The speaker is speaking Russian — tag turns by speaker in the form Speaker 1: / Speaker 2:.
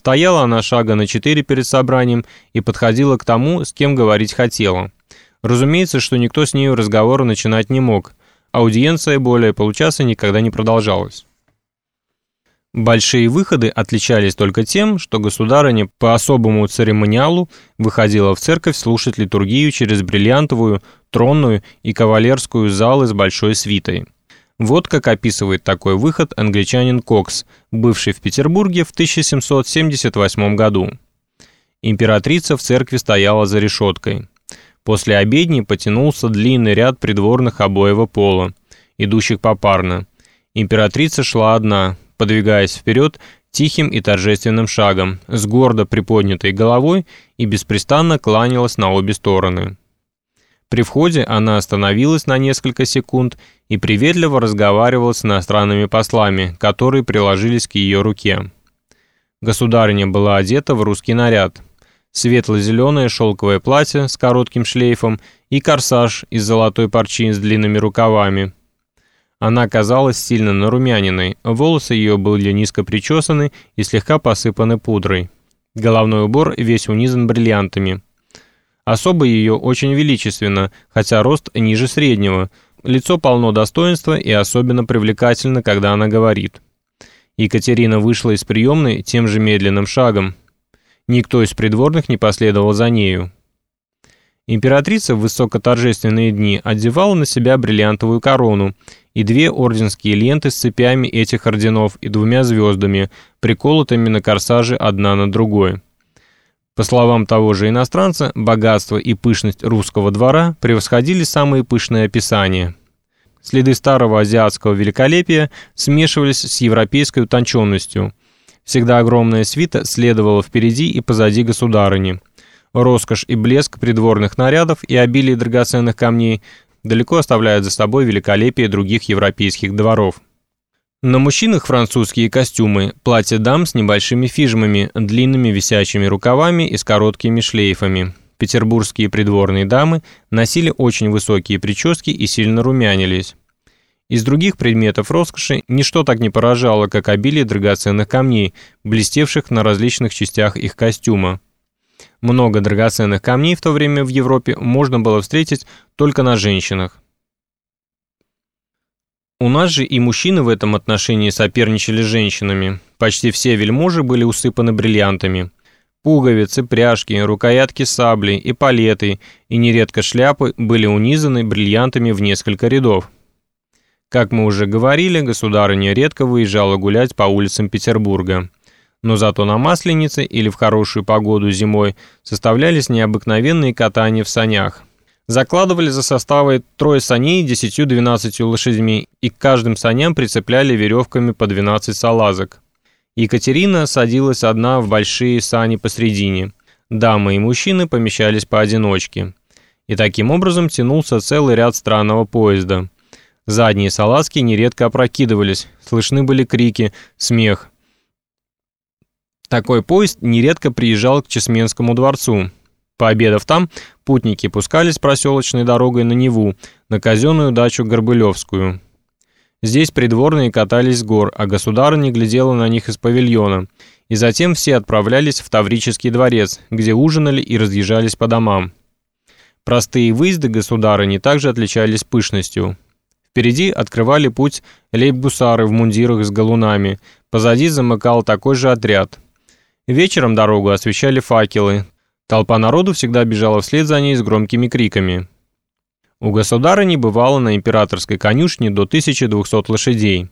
Speaker 1: Стояла она шага на четыре перед собранием и подходила к тому, с кем говорить хотела. Разумеется, что никто с нею разговора начинать не мог. Аудиенция более получаса никогда не продолжалась. Большие выходы отличались только тем, что государыня по особому церемониалу выходила в церковь слушать литургию через бриллиантовую, тронную и кавалерскую залы с большой свитой. Вот как описывает такой выход англичанин Кокс, бывший в Петербурге в 1778 году. Императрица в церкви стояла за решеткой. После обедни потянулся длинный ряд придворных обоего пола, идущих попарно. Императрица шла одна, подвигаясь вперед тихим и торжественным шагом, с гордо приподнятой головой и беспрестанно кланялась на обе стороны. При входе она остановилась на несколько секунд и приветливо разговаривала с иностранными послами, которые приложились к ее руке. Государыня была одета в русский наряд. Светло-зеленое шелковое платье с коротким шлейфом и корсаж из золотой парчи с длинными рукавами. Она казалась сильно нарумяниной, волосы ее были низко причесаны и слегка посыпаны пудрой. Головной убор весь унизан бриллиантами. Особо ее очень величественно, хотя рост ниже среднего. Лицо полно достоинства и особенно привлекательно, когда она говорит. Екатерина вышла из приемной тем же медленным шагом. Никто из придворных не последовал за нею. Императрица в высокоторжественные дни одевала на себя бриллиантовую корону и две орденские ленты с цепями этих орденов и двумя звездами, приколотыми на корсаже одна на другой. По словам того же иностранца, богатство и пышность русского двора превосходили самые пышные описания. Следы старого азиатского великолепия смешивались с европейской утонченностью. Всегда огромная свита следовала впереди и позади государыни. Роскошь и блеск придворных нарядов и обилие драгоценных камней далеко оставляют за собой великолепие других европейских дворов. На мужчинах французские костюмы, платья дам с небольшими фижмами, длинными висячими рукавами и с короткими шлейфами. Петербургские придворные дамы носили очень высокие прически и сильно румянились. Из других предметов роскоши ничто так не поражало, как обилие драгоценных камней, блестевших на различных частях их костюма. Много драгоценных камней в то время в Европе можно было встретить только на женщинах. У нас же и мужчины в этом отношении соперничали с женщинами. Почти все вельможи были усыпаны бриллиантами. Пуговицы, пряжки, рукоятки сабли, и палеты и нередко шляпы были унизаны бриллиантами в несколько рядов. Как мы уже говорили, государыня редко выезжала гулять по улицам Петербурга. Но зато на Масленице или в хорошую погоду зимой составлялись необыкновенные катания в санях – Закладывали за составы трое саней десятью-двенадцатью лошадьми, и к каждым саням прицепляли веревками по 12 салазок. Екатерина садилась одна в большие сани посредине. Дамы и мужчины помещались поодиночке. И таким образом тянулся целый ряд странного поезда. Задние салазки нередко опрокидывались, слышны были крики, смех. Такой поезд нередко приезжал к Чесменскому дворцу. Пообедав там, путники пускались проселочной дорогой на Неву, на казенную дачу Горбылевскую. Здесь придворные катались с гор, а государыня глядела на них из павильона. И затем все отправлялись в Таврический дворец, где ужинали и разъезжались по домам. Простые выезды государыни также отличались пышностью. Впереди открывали путь лейб-гусары в мундирах с галунами, позади замыкал такой же отряд. Вечером дорогу освещали факелы, Толпа народу всегда бежала вслед за ней с громкими криками. У государыни бывало на императорской конюшне до 1200 лошадей.